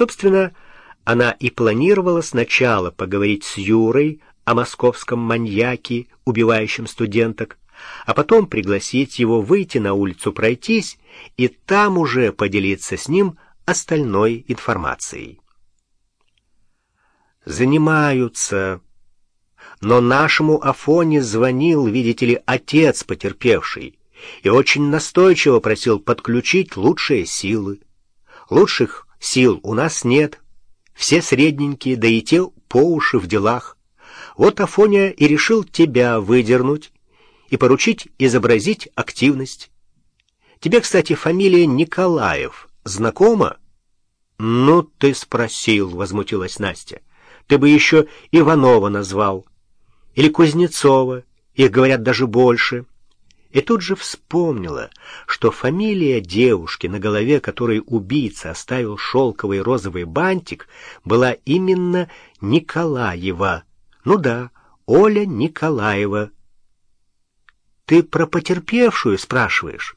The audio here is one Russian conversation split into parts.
Собственно, она и планировала сначала поговорить с Юрой о московском маньяке, убивающем студенток, а потом пригласить его выйти на улицу пройтись и там уже поделиться с ним остальной информацией. Занимаются. Но нашему Афоне звонил, видите ли, отец потерпевший, и очень настойчиво просил подключить лучшие силы. Лучших сил у нас нет, все средненькие, да и те по уши в делах. Вот Афоня и решил тебя выдернуть и поручить изобразить активность. Тебе, кстати, фамилия Николаев знакома? Ну, ты спросил, — возмутилась Настя. Ты бы еще Иванова назвал. Или Кузнецова, их говорят даже больше. И тут же вспомнила, что фамилия девушки, на голове которой убийца оставил шелковый розовый бантик, была именно Николаева. Ну да, Оля Николаева. Ты про потерпевшую спрашиваешь?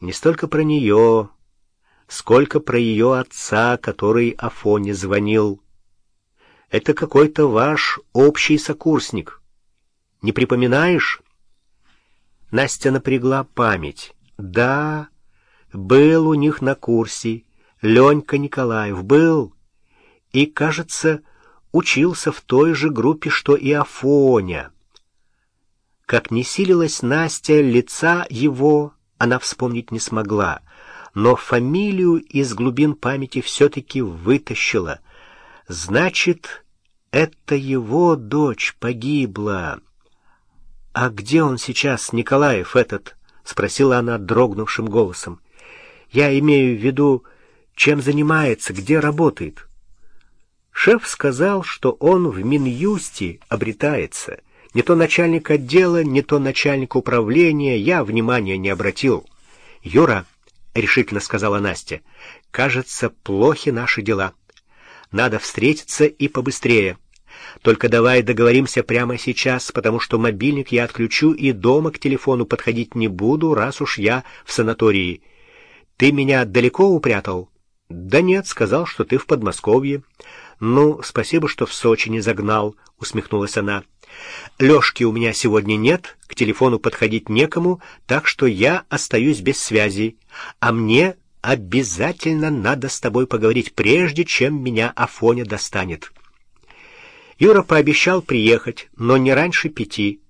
Не столько про нее, сколько про ее отца, который Афоне звонил. Это какой-то ваш общий сокурсник. Не припоминаешь? Настя напрягла память. Да, был у них на курсе. Ленька Николаев был. И, кажется, учился в той же группе, что и Афоня. Как не силилась Настя, лица его она вспомнить не смогла, но фамилию из глубин памяти все-таки вытащила. Значит, это его дочь погибла. «А где он сейчас, Николаев этот?» — спросила она дрогнувшим голосом. «Я имею в виду, чем занимается, где работает?» Шеф сказал, что он в Минюсте обретается. Не то начальник отдела, не то начальник управления, я внимания не обратил. «Юра», — решительно сказала Настя, — «кажется, плохи наши дела. Надо встретиться и побыстрее». Только давай договоримся прямо сейчас, потому что мобильник я отключу и дома к телефону подходить не буду, раз уж я в санатории. Ты меня далеко упрятал? Да нет, сказал, что ты в Подмосковье. Ну, спасибо, что в Сочи не загнал, усмехнулась она. Лёшки у меня сегодня нет, к телефону подходить некому, так что я остаюсь без связи. А мне обязательно надо с тобой поговорить, прежде чем меня Афоня достанет». Юра пообещал приехать, но не раньше пяти.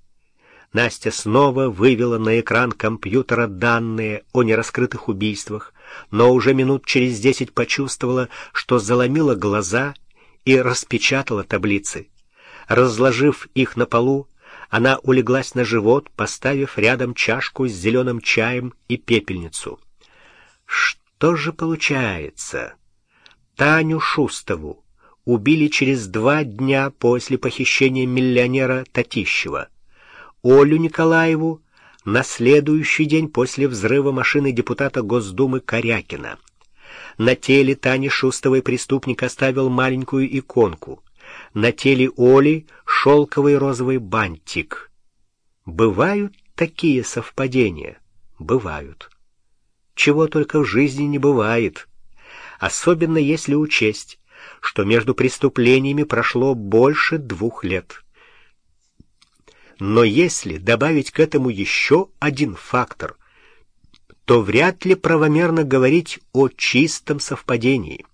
Настя снова вывела на экран компьютера данные о нераскрытых убийствах, но уже минут через десять почувствовала, что заломила глаза и распечатала таблицы. Разложив их на полу, она улеглась на живот, поставив рядом чашку с зеленым чаем и пепельницу. Что же получается? Таню Шустову убили через два дня после похищения миллионера Татищева. Олю Николаеву на следующий день после взрыва машины депутата Госдумы Корякина. На теле Тани Шустовой преступник оставил маленькую иконку. На теле Оли шелковый розовый бантик. Бывают такие совпадения? Бывают. Чего только в жизни не бывает. Особенно если учесть, что между преступлениями прошло больше двух лет. Но если добавить к этому еще один фактор, то вряд ли правомерно говорить о чистом совпадении.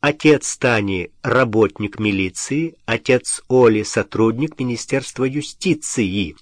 Отец Тани — работник милиции, отец Оли — сотрудник Министерства юстиции.